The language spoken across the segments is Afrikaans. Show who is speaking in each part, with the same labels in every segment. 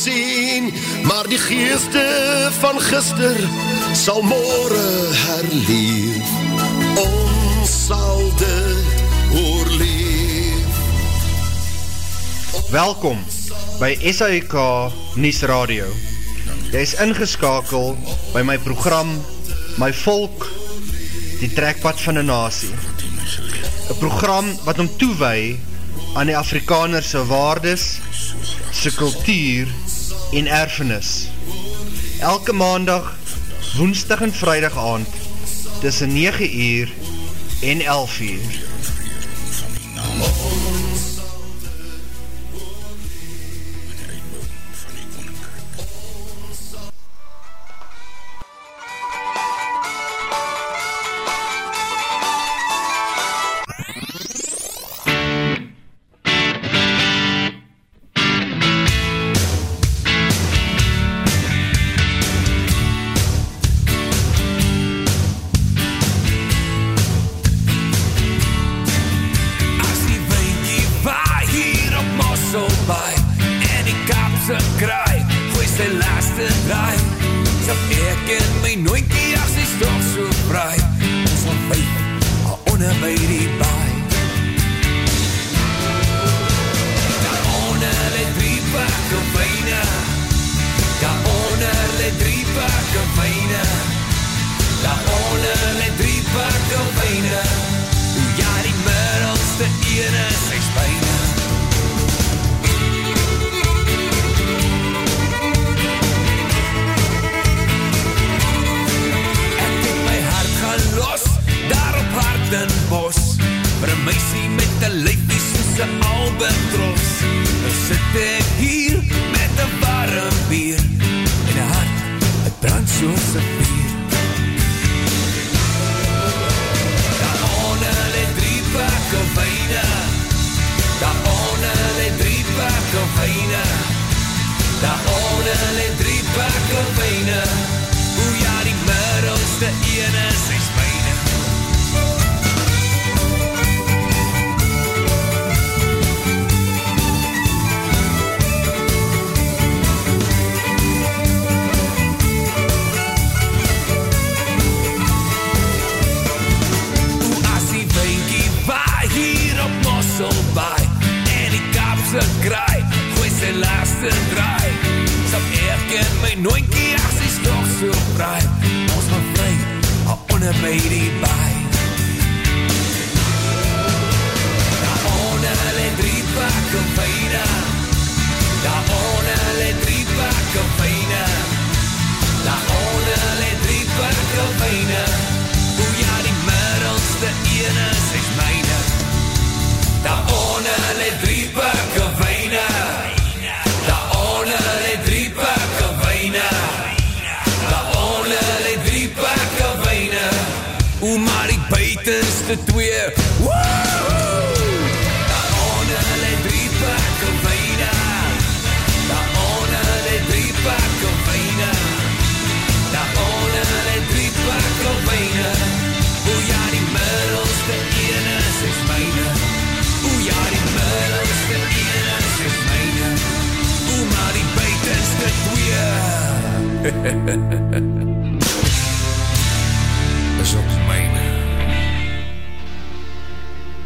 Speaker 1: sien, maar die geeste van gister sal morgen herleef. Ons sal dit oorleef.
Speaker 2: Welkom by SAIK Nies Radio. Jy is ingeskakel by my program My Volk, die trekpad van die nasie. Een program wat om toewee aan die Afrikanerse waardes, sy kultuur en erfenis. Elke maandag, woensdag en vrijdag aand, tussen 9 uur en 11 uur.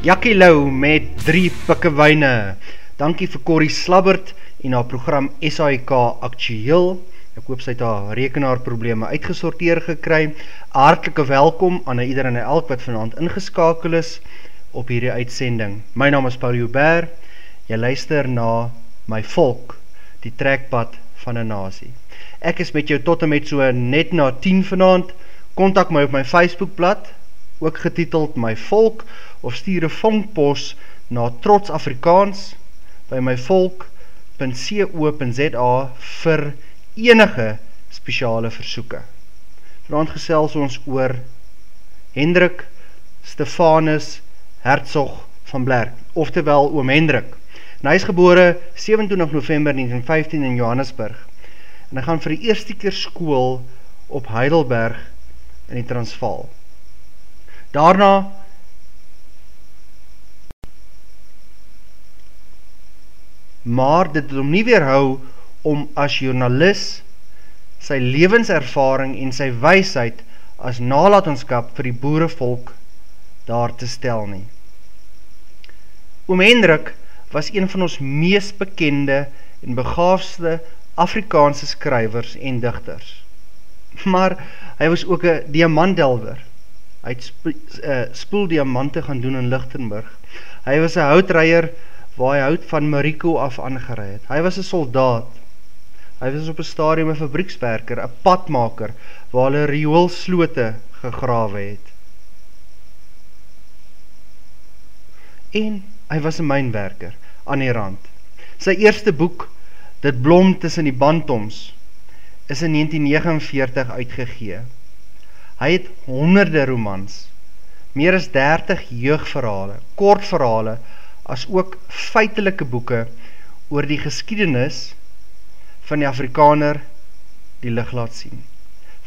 Speaker 2: Jakkie Lou met drie pikke wyne. Dankie vir Corrie Slabbert en haar program SAIK Actueel. Ek hoop sy het haar rekenaarprobleme uitgesorteer gekry. Hartelike welkom aan ieder en elk wat vanavond ingeskakel is op hierdie uitsending. My naam is Paul Joubert. Jy luister na My Volk, die trekpad van een nasie. Ek is met jou tot en met so net na 10 vanavond. Contact my op my Facebookblad, ook getiteld My Volk, of stuur een vonkpos na Trots Afrikaans by myvolk.co.za vir enige speciale versoeken. Vanavond gesels ons oor Hendrik Stefanus Herzog van Blerk, oftewel oom Hendrik. En hy is gebore 27 november 1915 in Johannesburg. En hy gaan vir die eerste keer school op Heidelberg in die Transvaal. Daarna maar dit het hom nie weerhou
Speaker 3: om as journalist sy levenservaring en sy wysheid as nalatenskap vir die boerevolk daar te stel nie. Oom Hendrik was een van ons meest bekende en begaafste Afrikaanse skrywers en dichters. Maar hy was ook een diamantdelwer. Hy het sp uh, spoeldiamante gaan doen in Lichtenburg. Hy was een houtreier waar hy hout van Mariko af aangereid het. Hy was een soldaat. Hy was op een stadium een fabriekswerker, een padmaker, waar hy rioolslote gegrawe het. En hy was een mijnwerker aan die rand. Sy eerste boek, Dit blom tussen die bantoms, is in 1949 uitgegee. Hy het honderde romans, meer as 30 jeugverhale, kortverhale, as ook feitelike boeke oor die geskiedenis van die Afrikaner die licht laat sien.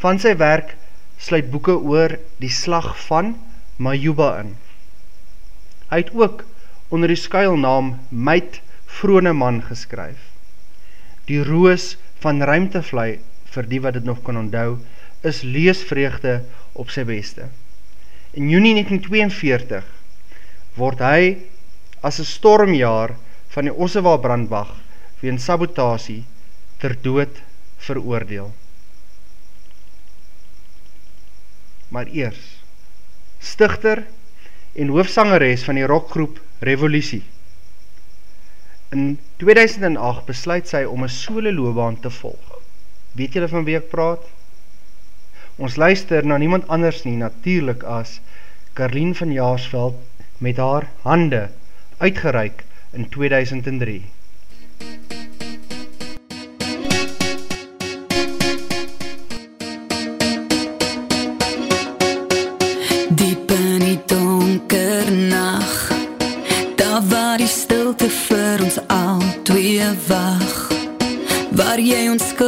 Speaker 3: Van sy werk sluit boeke oor die slag van Majuba in. Hy het ook onder die skuilnaam Meid Vroneman geskryf. Die roos van ruimtevlui, vir die wat dit nog kan onthou, is leesvreugde op sy beste. In juni 1942 word hy as een stormjaar van die Ossewa brandbag ween sabotasie ter dood veroordeel. Maar eers, stichter en hoofsangeres van die rockgroep Revolutie. In 2008 besluit sy om een sole loobaan te volg. Weet julle van wie ek praat? Ons luister na niemand anders nie, natuurlijk as Karleen van Jaarsveld met haar hande uitgereik in 2003.
Speaker 4: wag Waar jy onskuldig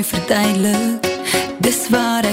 Speaker 4: my verduidelik. Dis waar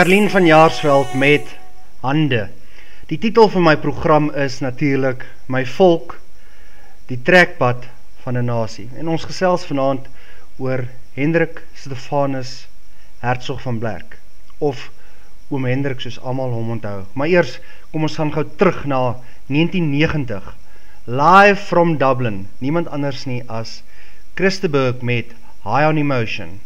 Speaker 3: Carlien van Jaarsveld met Hande. Die titel van my program is natuurlijk My Volk, die trekpad van een nasie. En ons gesels vanavond oor Hendrik Stefanus Herzog van Blerk. Of oom Hendrik soos allemaal hom onthou. Maar eers kom ons gaan gauw terug na 1990. Live from Dublin. Niemand anders nie as Christeburg met High on Emotion.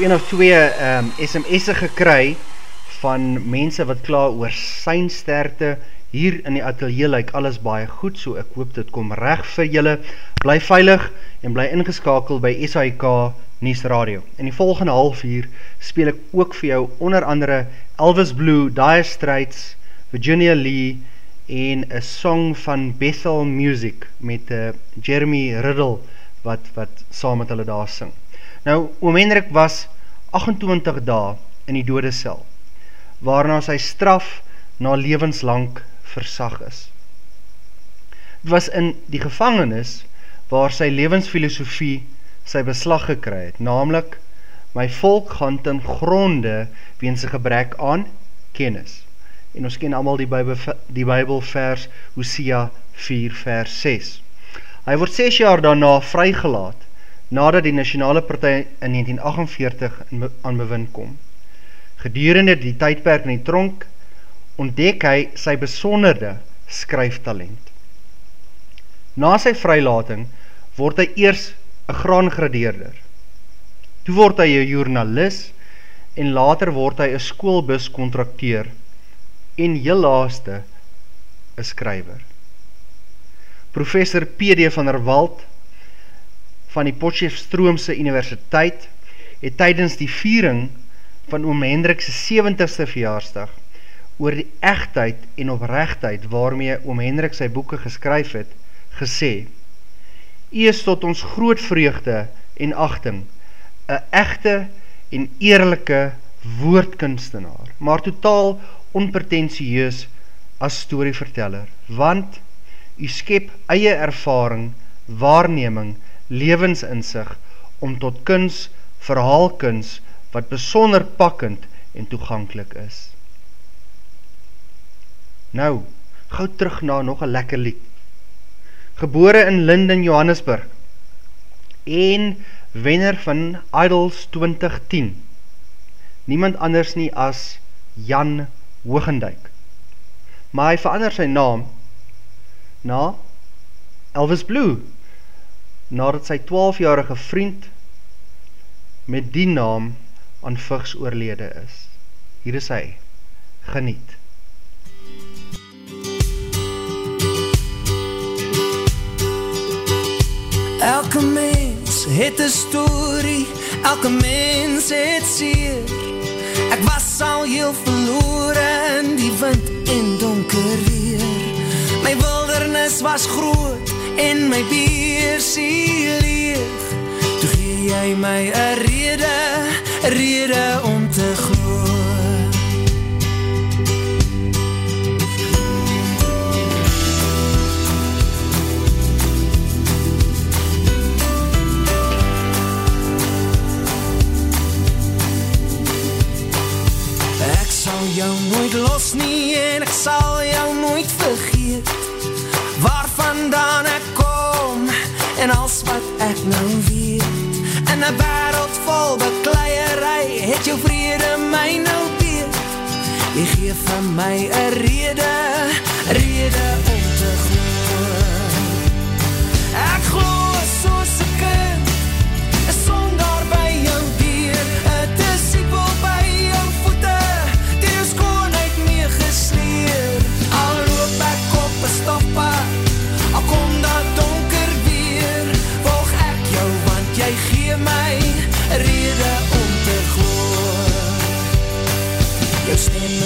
Speaker 3: Een of twee um, SMS'e gekry van mense wat klaar oor seinsterte hier in die atelier lyk alles baie goed, so ek hoop dit kom reg vir julle. Bly veilig en bly ingeskakel by SAIK Nies Radio. In die volgende half uur speel ek ook vir jou onder andere Elvis Blue, Dire Straits, Virginia Lee en 'n song van Bethel Music met uh, Jeremy Riddle wat wat saam met hulle daar sing. Nou oom Hendrik was 28 dae in die dodesel waarna sy straf na lewenslang versag is. Dit was in die gevangenis waar sy lewensfilosofie sy beslag gekry het, naamlik my volk gaan ten gronde weens 'n gebrek aan kennis en ons ken allemaal die, Bijbel, die Bijbelvers Hosea 4 vers 6. Hy word 6 jaar daarna vrygelaat, nadat die Nationale Partij in 1948 aan bewind kom. Gedurende die tydperk in die tronk, ontdek hy sy besonderde skryftalent. Na sy vrylating word hy eers een graangradeerder. Toe word hy een journalist en later word hy een schoolbus contracteer en heel laaste een skryver. Professor P.D. van der Wald van die Potjefstroomse Universiteit het tydens die viering van oom Hendrikse 70ste verjaarsdag oor die echtheid en oprechtheid waarmee oom Hendrik sy boeken geskryf het, gesê Ie is tot ons groot vreugde en achting, een echte en eerlijke woordkunstenaar, maar totaal onpretentieus as storyverteller, want u skep eie ervaring, waarneming, levensinsig om tot kuns, verhaalkuns, wat besonder pakkend en toegankelijk is. Nou, gauw terug na nog een lekker lied. Gebore in Linden, Johannesburg, en wenner van Idols 2010, niemand anders nie as Jan Hoogendijk. Maar hy verander sy naam na Elvis Blue, nadat sy 12-jarige vriend met die naam aan Vigs oorlede is. Hier is hy, geniet.
Speaker 5: Elke mens het een story, elke mens het seer, Ek was al heel verloore in die wind en donker weer My wildernis was groot en my beersie leeg Toe gee jy my een rede, rede om te groot jou nooit los nie en ek sal jou nooit vergeet. Waarvandaan ek kom en als wat ek nou weet In een wereld vol bekleierij het jou vrede my nou beet Jy geef van my een rede, rede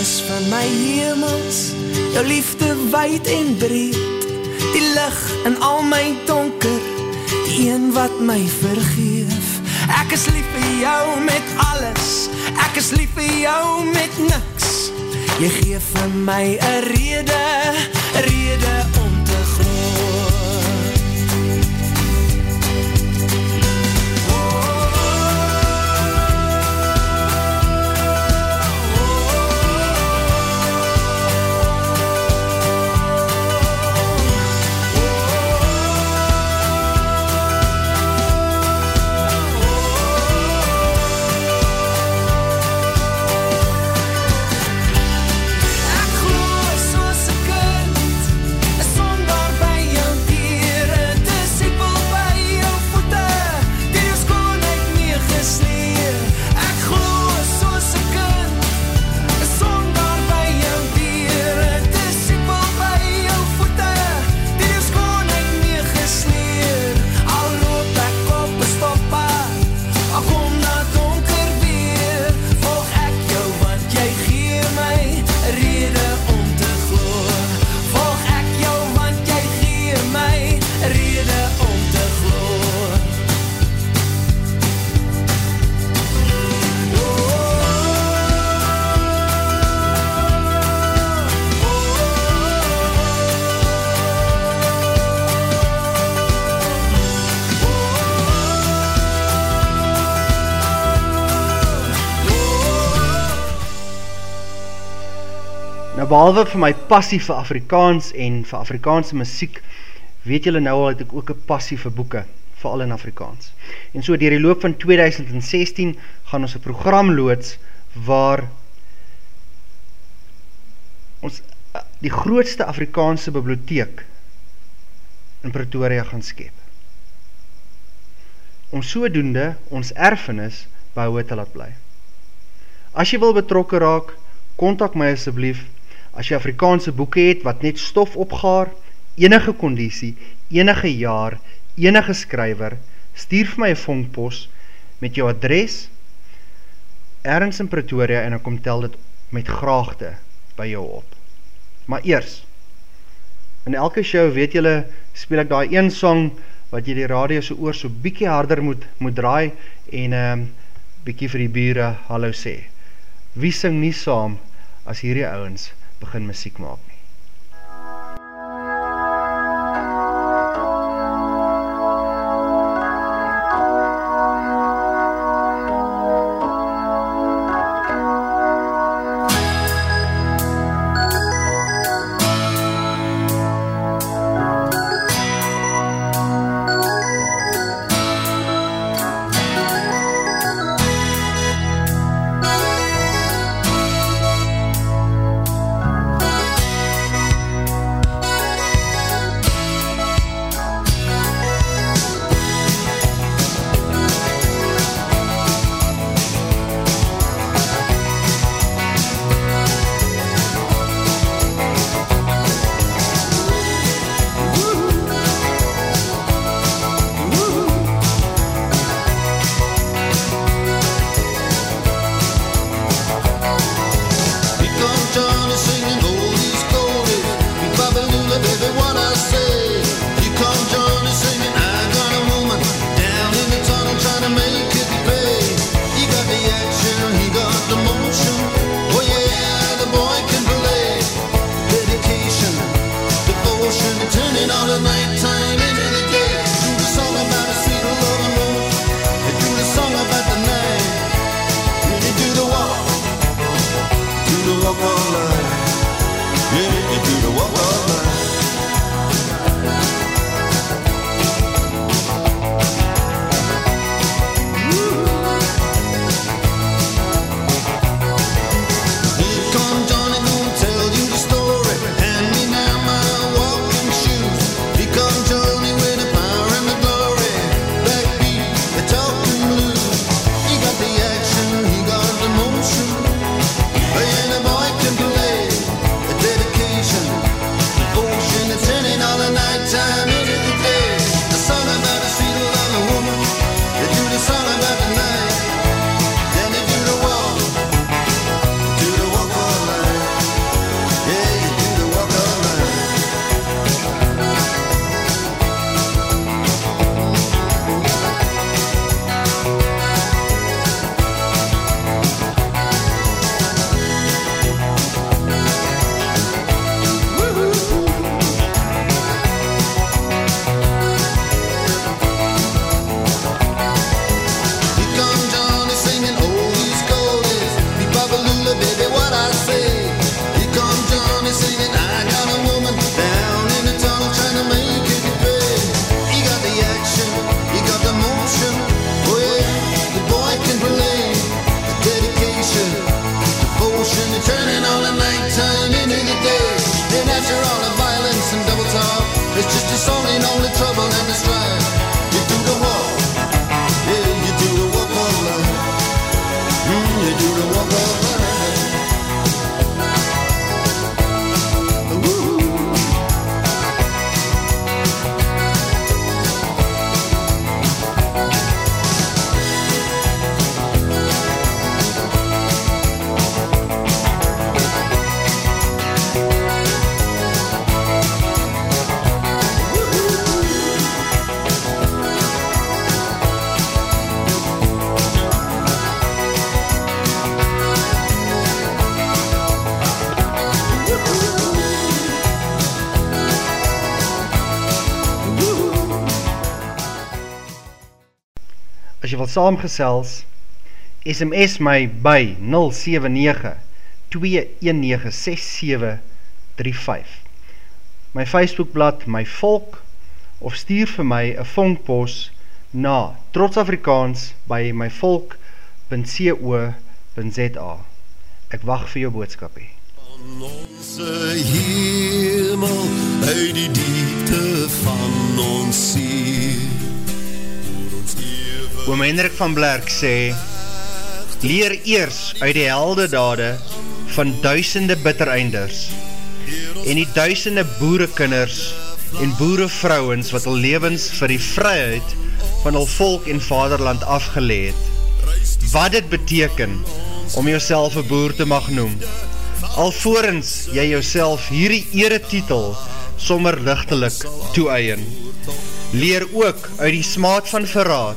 Speaker 5: is van my hemels. Jou liefde wijd en breed. Die licht in al my donker. Die een wat my vergeef. Ek is lief vir jou met alles. Ek is lief vir jou met niks. Jy geef vir my een rede, rede om
Speaker 1: behalwe vir my passie vir Afrikaans en vir Afrikaanse muziek, weet julle nou al dat ek ook een passie vir boeken, vooral in Afrikaans. En so dier die loop van 2016 gaan ons een program loods waar ons die grootste Afrikaanse bibliotheek in Pretoria gaan skep. Om sodoende ons erfenis behou te laat bly. As jy wil betrokke raak, kontak my asjeblief, as jy Afrikaanse boeken het wat net stof opgaar, enige conditie, enige jaar, enige skryver, stuur vir my een vonkpost met jou adres, ergens in Pretoria en ek kom tel dit met graagte by jou op. Maar eers, in elke show weet julle, speel ek daar een song wat jy die radio so oor so bykie harder moet, moet draai en um, bykie vir die bure hallo sê. Wie sing nie saam as hierdie ouwens begin muziek maak nie? Saamgesels, SMS my by
Speaker 3: My Facebookblad My Volk of stuur vir my een vonkpos na trotsafrikaans by myvolk.co.za Ek wacht vir jou boodskapie.
Speaker 6: Van onze hemel uit die diepte van ons siel
Speaker 3: Oom Hendrik van Blerk sê, leer eers uit die helde dade van duisende bittereinders en die duisende boerekinders en boerevrouwens wat al levens vir die vryheid van al volk en vaderland afgeleed. Wat dit beteken om jouself een boer te mag noem, alvorens jy jouself hierdie eretitel sommer lichtelik toeeien. Leer ook uit die smaad van verraad,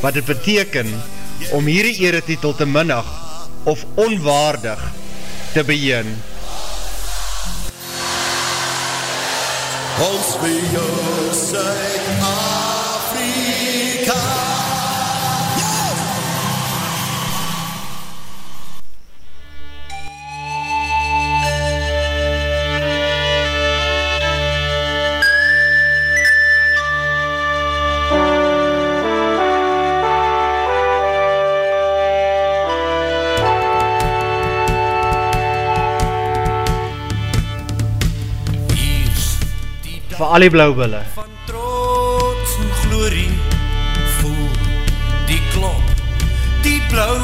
Speaker 3: wat het beteken om hierdie eretitel te minnig of onwaardig te beheen.
Speaker 6: Ons vir jou Suid-Afrika
Speaker 3: vir al die blauwbille.
Speaker 2: Van trots en glorie voel die klop, die blauw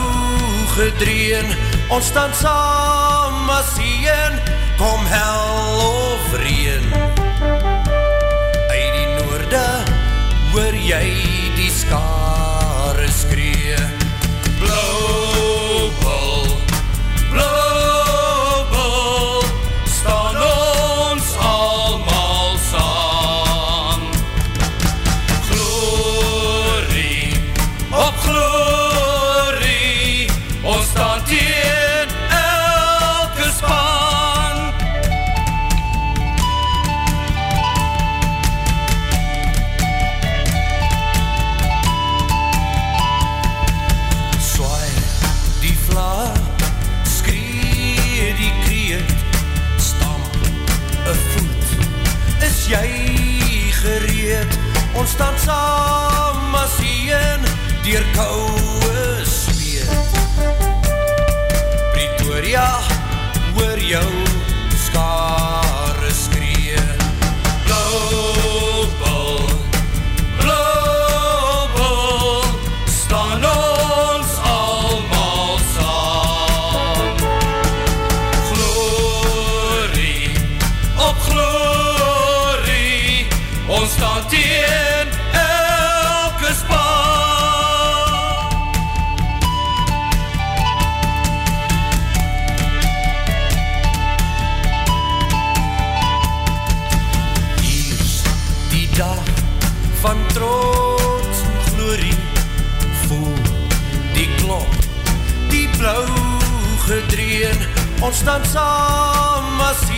Speaker 2: gedreen, ons staan saam as een, kom hel of reen. Uit die noorde hoor jy die skare skree, dier gedreen Ons staan saam as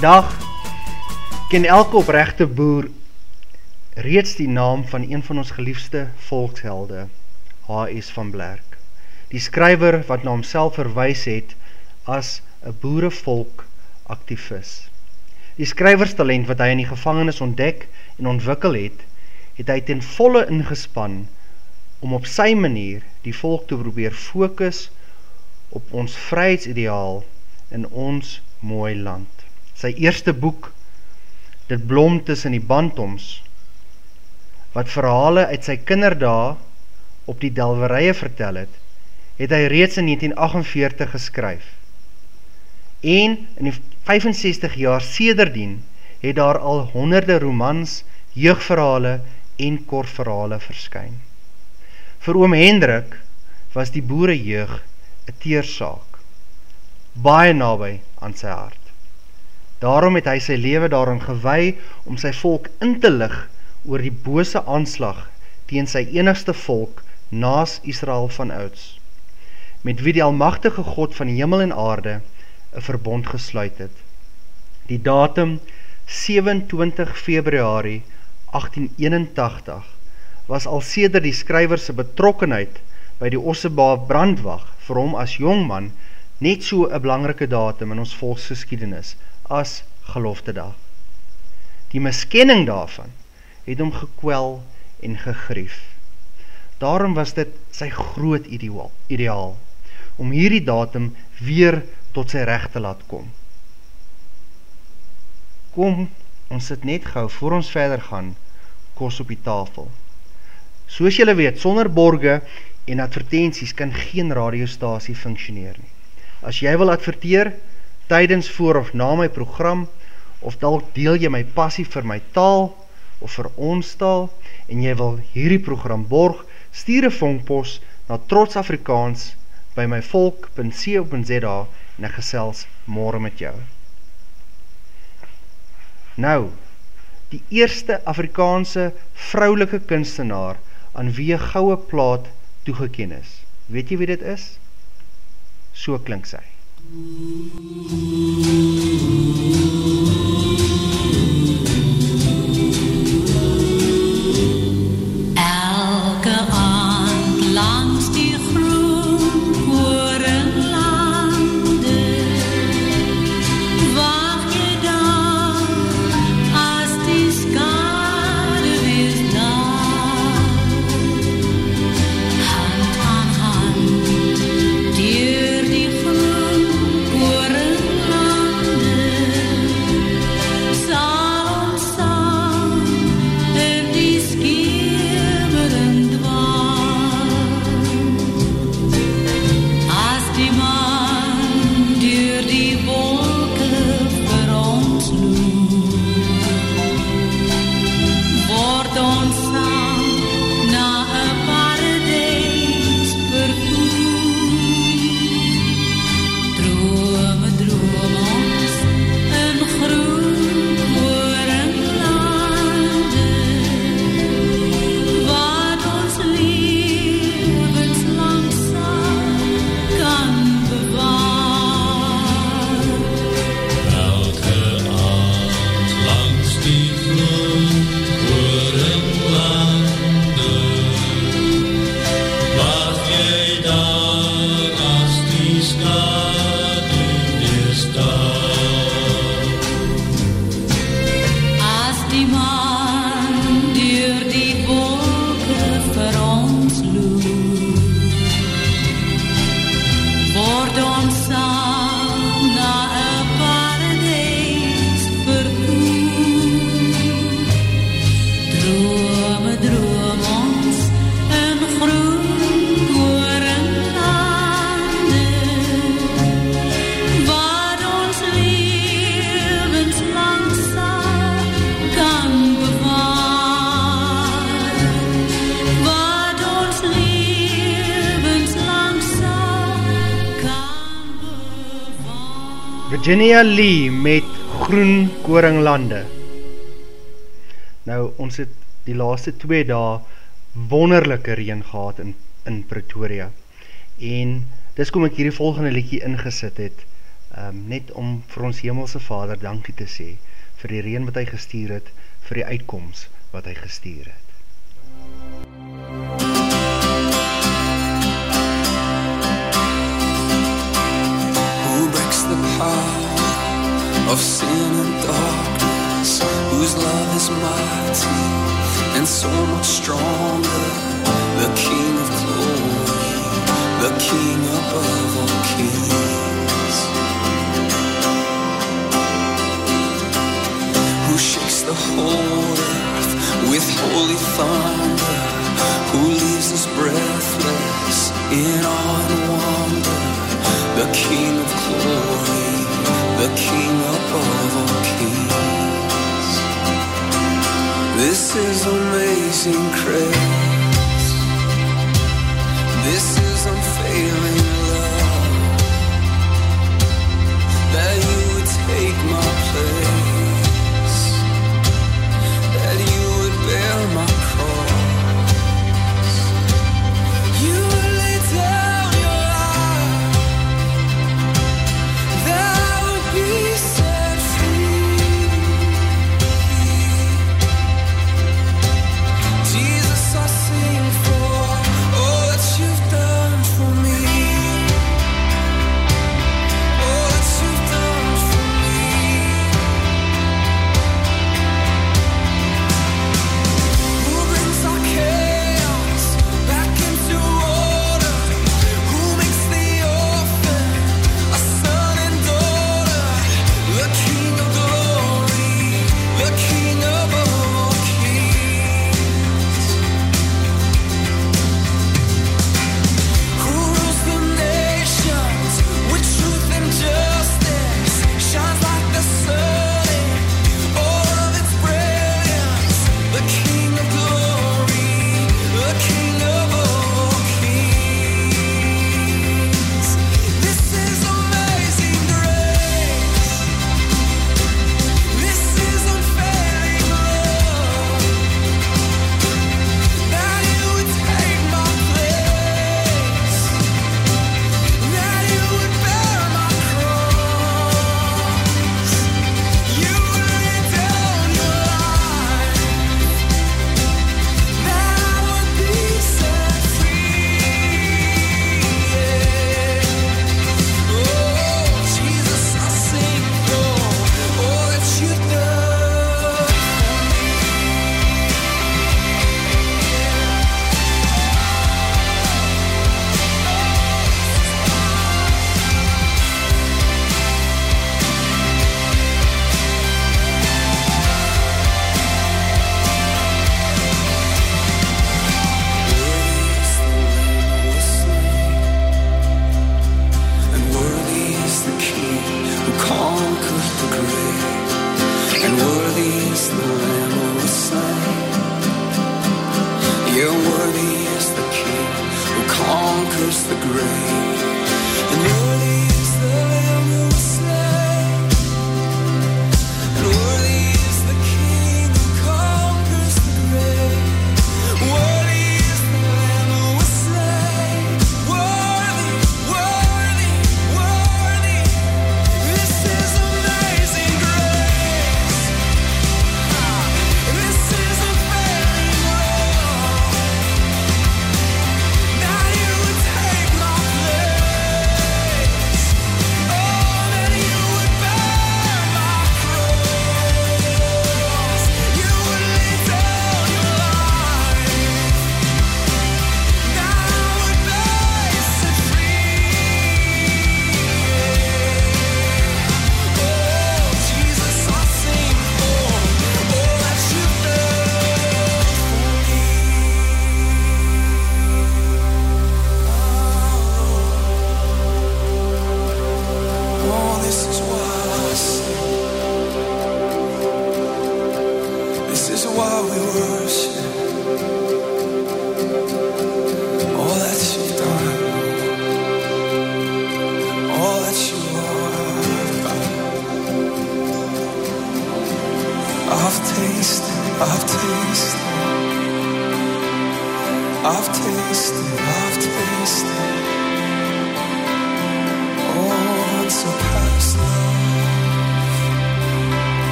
Speaker 3: Vandag ken elke oprechte boer reeds die naam van een van ons geliefste volkshelde, H.S. van Blerk. Die skryver wat na homself verwys het as een boerevolk activist. Die skryverstalent wat hy in die gevangenis ontdek en ontwikkel het, het hy ten volle ingespan om op sy manier die volk te probeer focus op ons vryheidsideaal in ons mooi land. Sy eerste boek, Dit blom tussen die bantoms, wat verhale uit sy kinderdae op die delwerije vertel het, het hy reeds in 1948 geskryf. En in die 65 jaar sederdien het daar al honderde romans, jeugverhale en kortverhale verskyn. Vir oom Hendrik was die boere jeug een teersaak, baie nabij aan sy hart. Daarom het hy sy leven daarin gewei om sy volk in te lig oor die bose aanslag teen sy enigste volk naas Israel van ouds, met wie die almachtige God van hemel en aarde een verbond gesluit het. Die datum 27 februari 1881 was al seder die skryverse betrokkenheid by die Osseba brandwag vir hom as jongman net so een belangrike datum in ons volksgeschiedenis as gelofte dag. Die miskenning daarvan het hom gekwel en gegrief. Daarom was dit sy groot ideaal, ideaal om hierdie datum weer tot sy recht te laat kom. Kom, ons sit net gauw, voor ons verder gaan, kos op die tafel. Soos jylle weet, sonder borge en advertenties kan geen radiostasie functioneer nie. As jy wil adverteer, tydens voor of na my program, of dalk deel jy my passie vir my taal, of vir ons taal, en jy wil hierdie program borg, stuur een vongpos na Trots Afrikaans by my volk.co.za en ek gesels morgen met jou. Nou, die eerste Afrikaanse vrouwelike kunstenaar aan wie een gouwe plaat toegeken is. Weet jy wie dit is? So klink sy.
Speaker 7: Elke
Speaker 3: Virginia Lee met Groen Koringlande. Nou, ons het die laaste twee dae wonderlijke reen gehad in, in Pretoria. En dis kom ek hierdie volgende liedjie ingesit het, um, net om vir ons hemelse vader dankie te sê, vir die reen wat hy gestuur het, vir die uitkomst wat hy gestuur het.
Speaker 8: of sin and darkness, whose love is mighty
Speaker 2: and so much stronger. The King of glory, the King above all kings, who shakes the whole earth with holy thunder, who leaves us breathless in awe and wonder, the King of glory the King of of keys. This is amazing, crazy.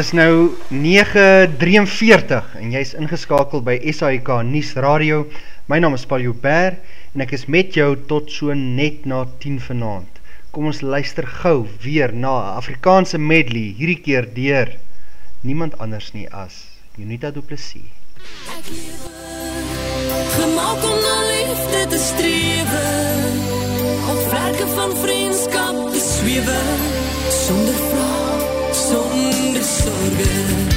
Speaker 3: Dis nou 9:43 en jy's ingeskakel by SAK nuus radio. My naam is Paul Joubert en ek is met jou tot so net na 10 vanaand. Kom ons luister gou weer na 'n Afrikaanse medley, hierdie keer deur niemand anders nie as Unita Du Plessis.
Speaker 9: Ek lewe gemaak om na liefde te strewe, op vlerke van vriendskap te swewe sonder vrae zonder zorgen.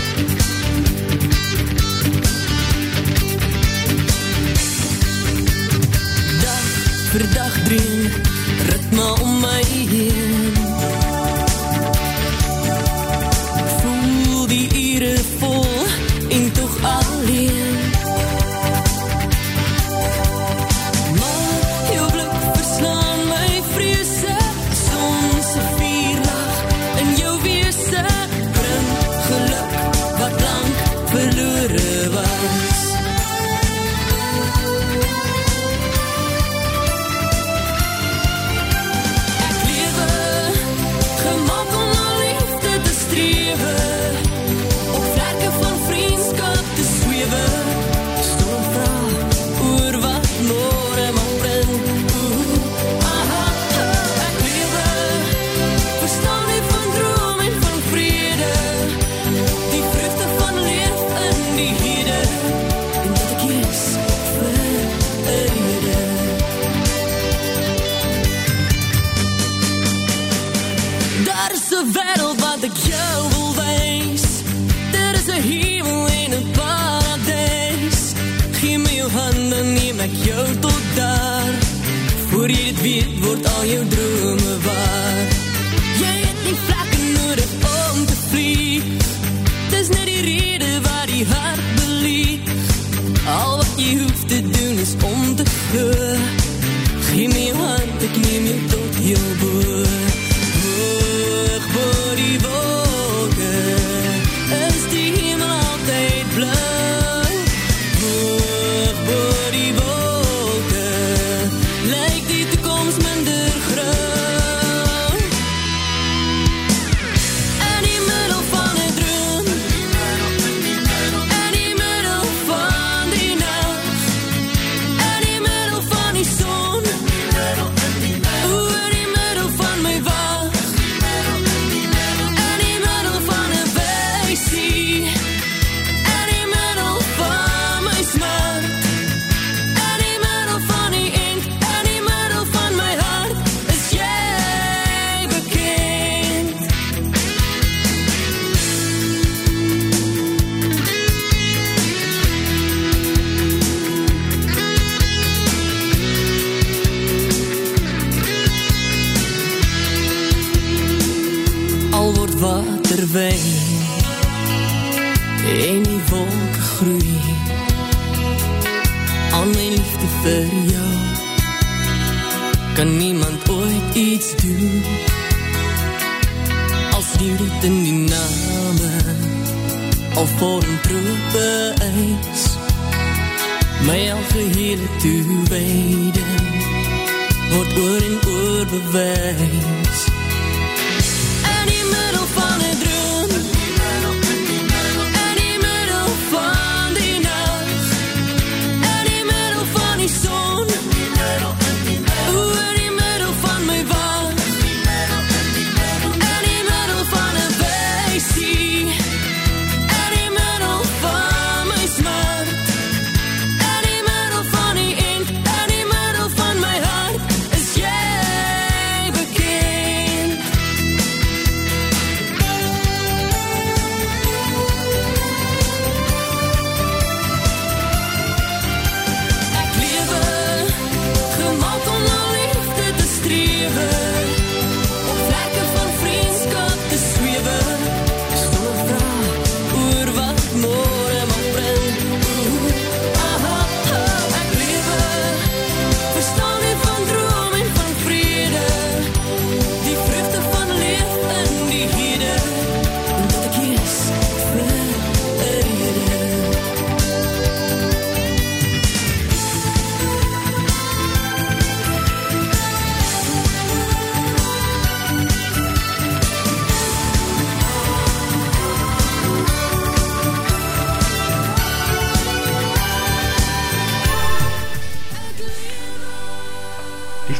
Speaker 9: Dag voor dag dring, ritme om mij
Speaker 3: heen.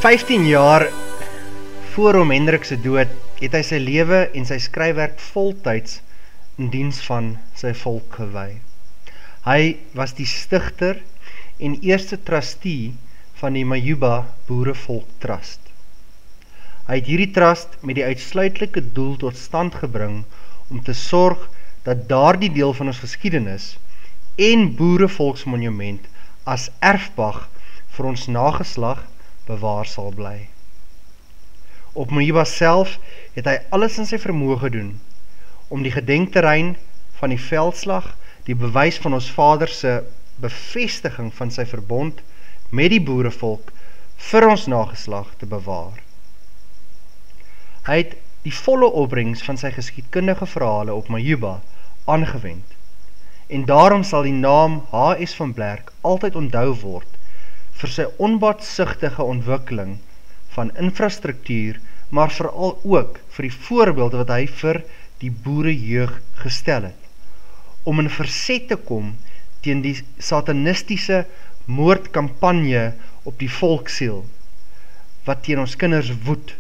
Speaker 3: 15 jaar voor hom Hendrik se dood het hy sy lewe en sy skryfwerk voltyds in diens van sy volk gewy. Hy was die stigter en eerste trustee van die Majuba Boerevolk Trust. Hy het hierdie trust met die uitsluitlike doel tot stand gebring om te sorg dat daardie deel van ons geskiedenis en Boerevolksmonument as erfpag vir ons nageslag bewaar sal bly. Op Mohiba self het hy alles in sy vermoe gedoen om die gedenkterrein van die veldslag, die bewys van ons vaderse bevestiging van sy verbond met die boerevolk vir ons nageslag te bewaar. Hy het die volle opbrengs van sy geskiedkundige verhale op Majuba aangewend en daarom sal die naam H.S. van Blerk altyd onthou word vir sy onbaatsigtige ontwikkeling van infrastruktuur, maar vooral ook vir die voorbeeld wat hy vir die boere jeug gestel het, om in verset te kom teen die satanistische moordkampanje op die volksiel, wat teen ons kinders woed,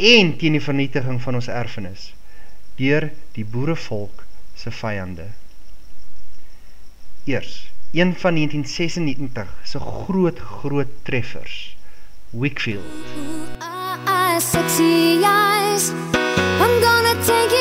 Speaker 3: en teen die vernietiging van ons erfenis, dier die boerevolk sy vijande. Eers, een van 1996 se groot groot treffers Wickfield
Speaker 10: eyes, sexy eyes. I'm gonna take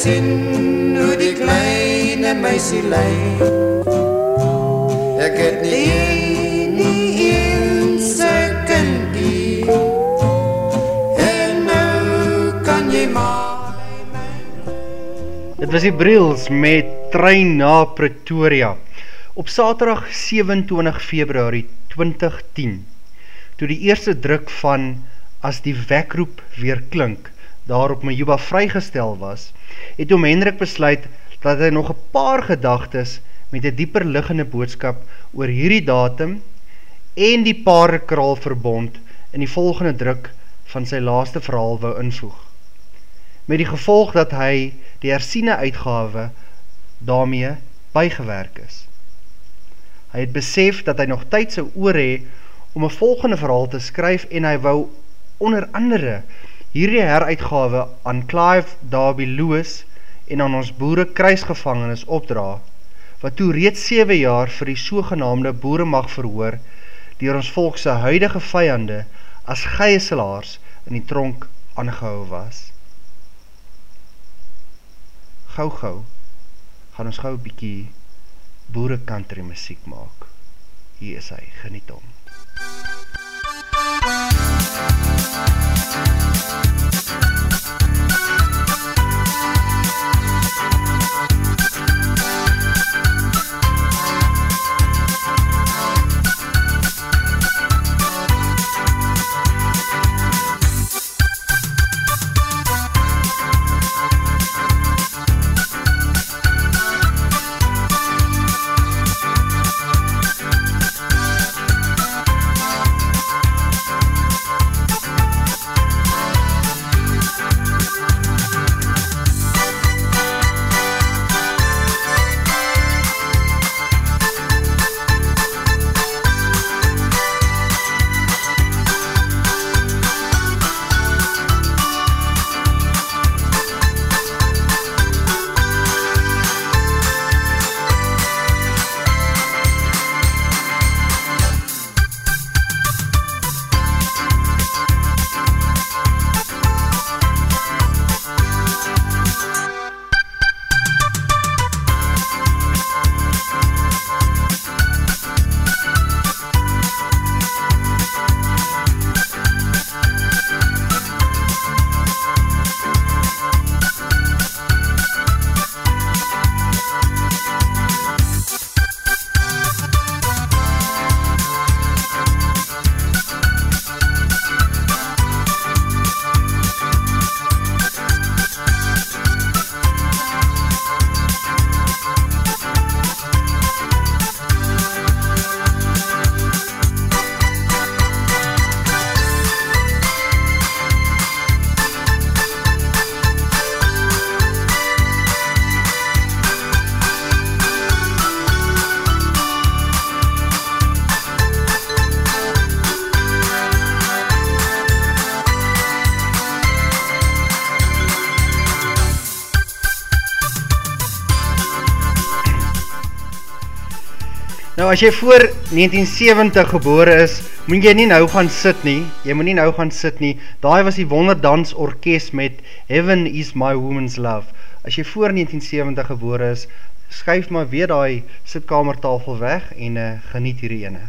Speaker 11: sien hoe die kleine meisie lei Ek het nie een, nie een se kindie En nou kan jy maar
Speaker 3: Dit was die Briels met Trein na Pretoria. Op Saterdag 27 Februarie 2010, toe die eerste druk van As die wekroep weer klink, daar op Majuba vrygestel was, het oom Hendrik besluit dat hy nog een paar gedagtes met een dieper liggende boodskap oor hierdie datum en die paardekraal verbond in die volgende druk van sy laaste verhaal wou invoeg met die gevolg dat hy die hersiene uitgawe daarmee bygewerk is. Hy het besef dat hy nog tyd sou oor hee om een volgende verhaal te skryf en hy wou onder andere hierdie heruitgawe aan Clive Darby Lewis en aan ons boere kruisgevangenis opdra, wat toe reeds 7 jaar vir die sogenaamde boere mag verhoor, dier ons volkse huidige vijande as geiselaars in die tronk aangehou was gauw gauw, gaan ons gauw bykie boere country muziek maak. Hier is hy, geniet om.
Speaker 10: Thank
Speaker 9: as jy voor 1970 gebore is, moet jy nie nou gaan sit nie. Jy moet nie nou gaan sit nie. Daai was die Wonderdans Orkees met Heaven is my woman's love. As jy voor 1970 gebore is, skuif maar weer daai sitkamertafel weg en uh, geniet hierdie ene.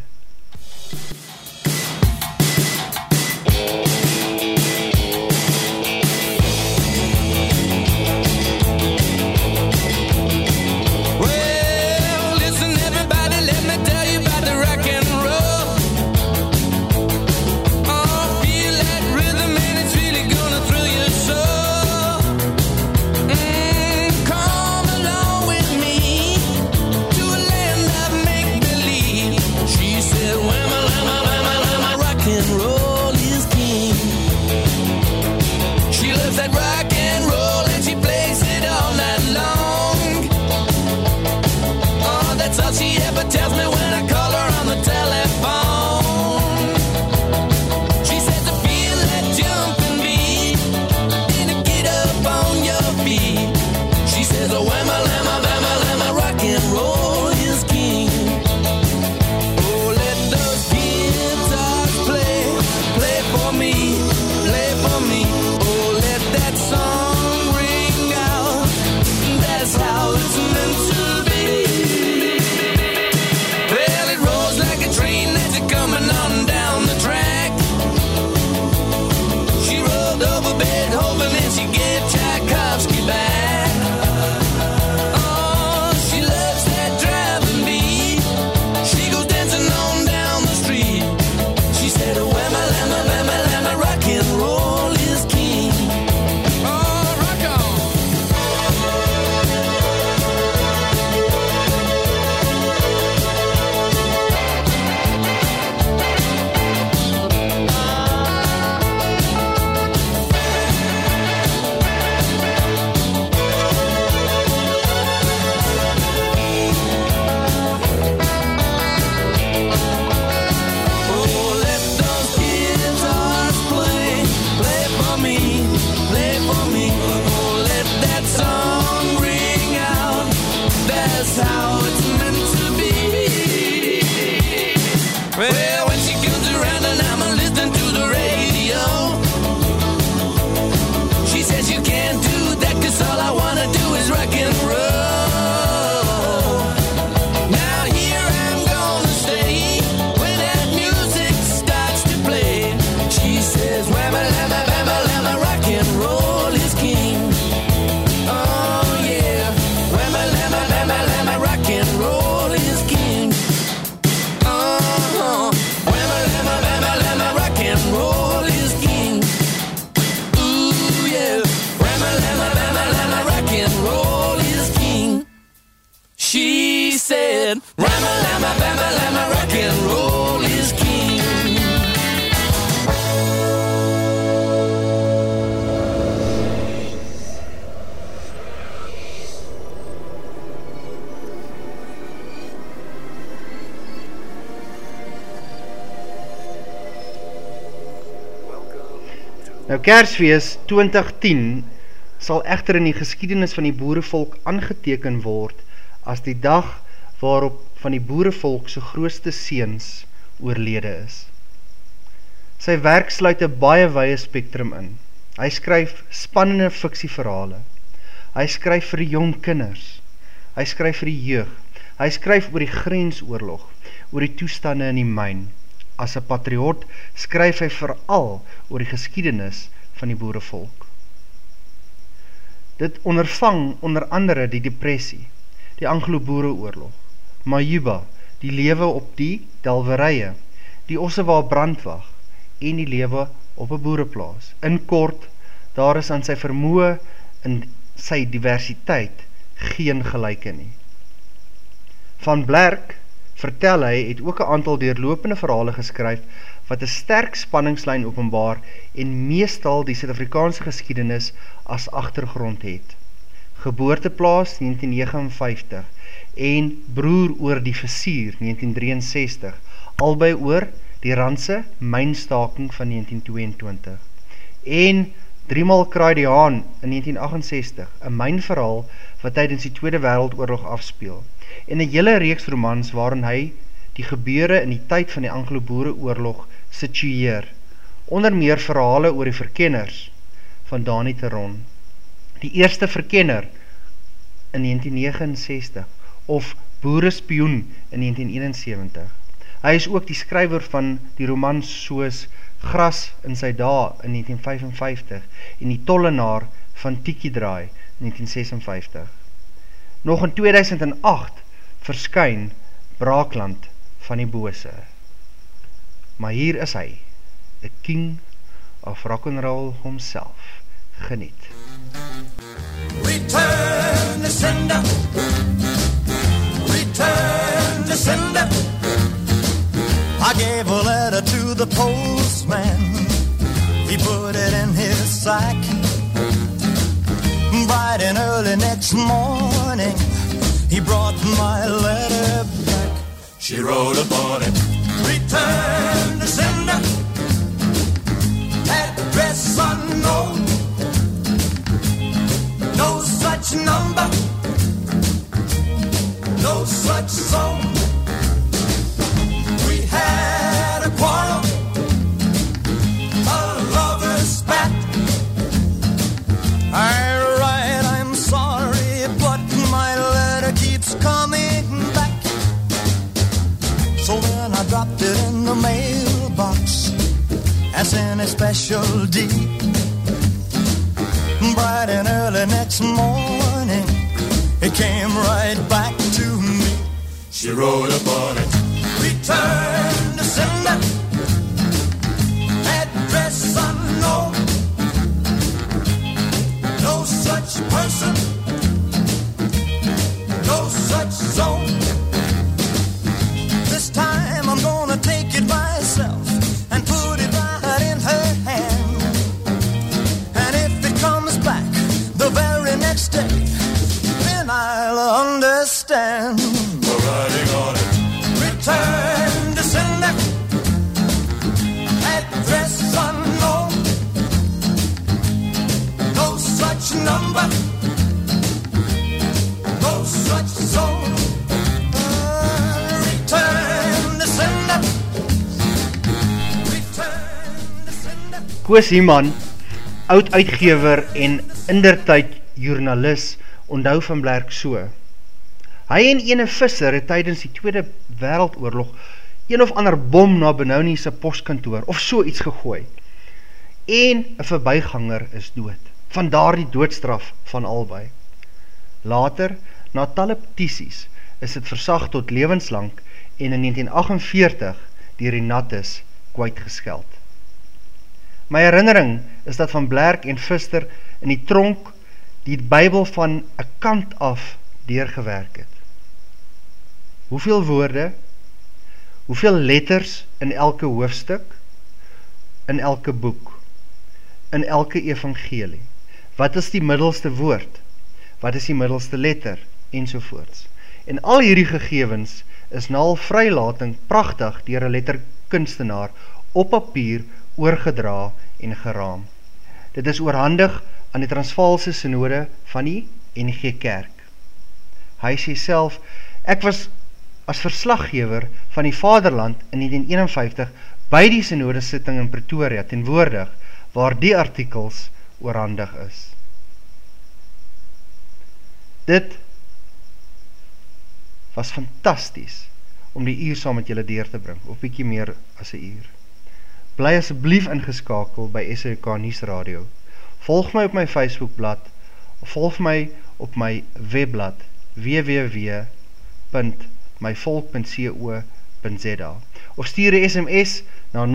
Speaker 9: Kersfees 2010 sal egter in die geskiedenis van die boerevolk aangeteken word as die dag waarop van die boerevolk se grootste seuns oorlede is. Sy werk sluit 'n baie wye spektrum in. Hy skryf spannende fiksieverhale. Hy skryf vir die jong kinders. Hy skryf vir die jeug. Hy skryf oor die grensoorlog, oor die toestande in die myn. As 'n patriot skryf hy veral oor die geskiedenis van die boerevolk. Dit ondervang onder andere die depressie, die Anglo-Boereoorlog, Majuba, die lewe op die delwerye, die Ossewa brandwag en die lewe op 'n boereplaas. In kort, daar is aan sy vermoë in sy diversiteit geen gelyke nie. Van Blerk vertel hy het ook 'n aantal deurlopende verhale geskryf wat 'n sterk spanningslyn openbaar en meestal die Suid-Afrikaanse geskiedenis as agtergrond het. Geboorteplaas 1959 en Broer oor die Versier 1963, albei oor die Randse mynstaking van 1922 en
Speaker 3: Driemaal kraai die haan in 1968, een mijnverhaal wat tydens die Tweede Wereldoorlog afspeel, en een hele reeks romans waarin hy die gebeure in die tyd van die Anglo-Boere oorlog situeer, onder meer verhale oor die verkenners van Dani Teron. Die eerste verkenner in 1969, of Boerespioen in 1971. Hy is ook die skryver van die romans soos Gras in sy dae in 1955 en Die Tollenaar van Tiki Draai in 1956. Nog in 2008 verskyn Braakland van die Bose. Maar hier is hy, the king of rock'n'roll homself. Geniet.
Speaker 6: Return the sender. Return the sender.
Speaker 12: I gave a letter to the postman. He put it in his sack. Bright and early next morning, he brought my letter back.
Speaker 6: She wrote upon it. Return the sender. Address unknown. No such number. No such zone. A
Speaker 12: special deed. Bright and early next morning, it came right back to me.
Speaker 6: She wrote upon it. Return the sender.
Speaker 12: Understand.
Speaker 6: For writing on it. Return the sender. Address unknown. No such number. No such zone. Return the sender. Return the sender.
Speaker 3: Koos Hieman, oud uitgever en indertyd joernalis, onthou van Blerk so. Hy en ene visser het tydens die Tweede Wereldoorlog een of ander bom na Benoni se postkantoor of so iets gegooi. En 'n verbyganger is dood. Vandaar die doodstraf van albei. Later, na talle petisies, is dit versag tot lewenslang en in 1948 deur die Nattes kwytgeskeld. My herinnering is dat van Blerk en Vister in die tronk die Bybel van 'n kant af deurgewerk het. Hoeveel woorde, hoeveel letters in elke hoofstuk, in elke boek, in elke evangelie? Wat is die middelste woord? Wat is die middelste letter? Ensovoorts. En al hierdie gegevens is na al vrylating pragtig deur 'n letterkunstenaar op papier oorgedra en geraam. Dit is oorhandig aan die Transvaalse Synode van die NG Kerk. Hy sê self, ek was as verslaggewer van die Vaderland in 1951 by die Synode sitting in Pretoria tenwoordig waar die artikels oorhandig is. Dit was fantasties om die uur saam met julle deur te bring, of bykie meer as een uur. Bly asjeblief ingeskakel by SAK Nies Radio. Volg my op my Facebookblad, volg my op my webblad www.myvolk.co.za of stuur een SMS na 079-219-6735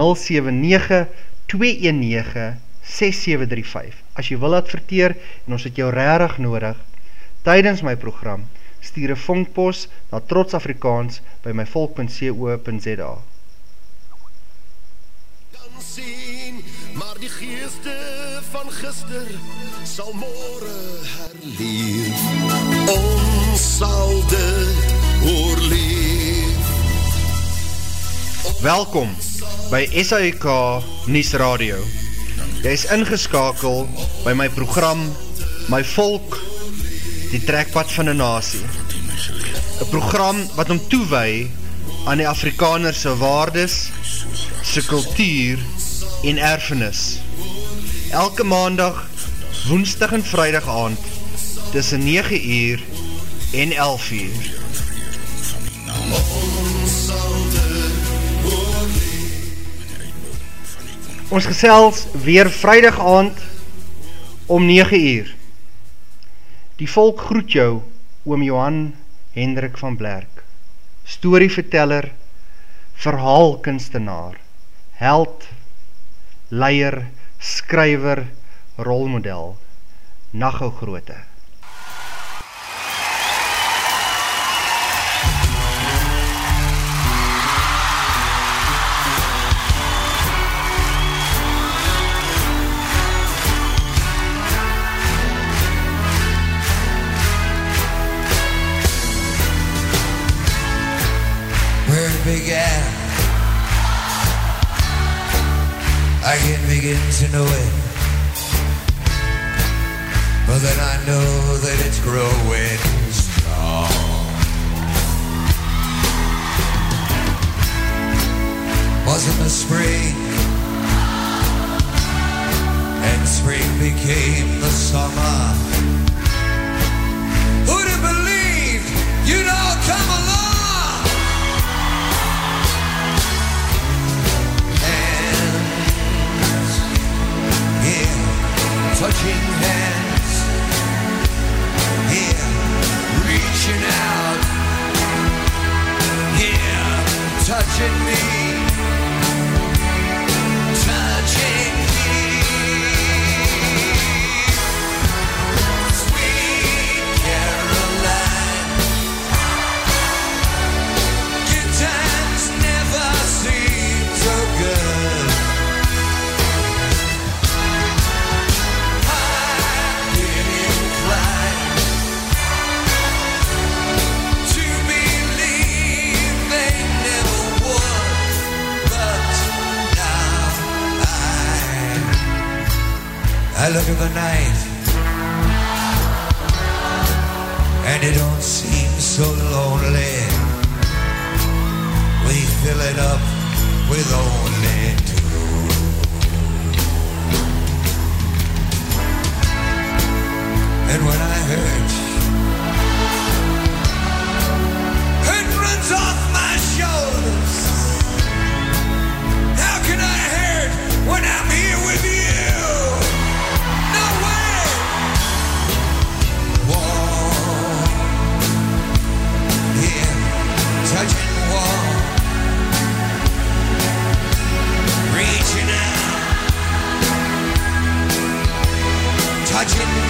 Speaker 3: As jy wil adverteer en ons het jou rarig nodig, tydens my program, stuur een vonkpost na Trots Afrikaans by myvolk.co.za
Speaker 6: kan sien, maar die geeste van gister sal môre herleef. Ons sal dit oorleef.
Speaker 3: Welkom by SAIK Nies Radio. Jy is ingeskakel by my program My Volk, die trekpad van 'n nasie. 'n Program wat hom toewy aan die Afrikaner se waardes, se kultuur en erfenis. Elke maandag, woensdag en vrydag aand tussen 9 uur en 11 uur. Ons gesels weer vrydag aand om 9 uur. Die volk groet jou, oom Johan Hendrik van Blerk, storieverteller, verhaalkunstenaar, held, leier, skrywer, rolmodel, naghou groote.
Speaker 2: To know it, but then I know that it's growing strong. Wasn't the spring, and spring became the summer. Who'd have believed you'd all come along? Touching hands, yeah, reaching out, yeah, touching me, I look at the night and it don't seem so lonely. We fill it up with only two. And when I hurt, it runs off my shoulders. How can I hurt when I'm here with you? Hacı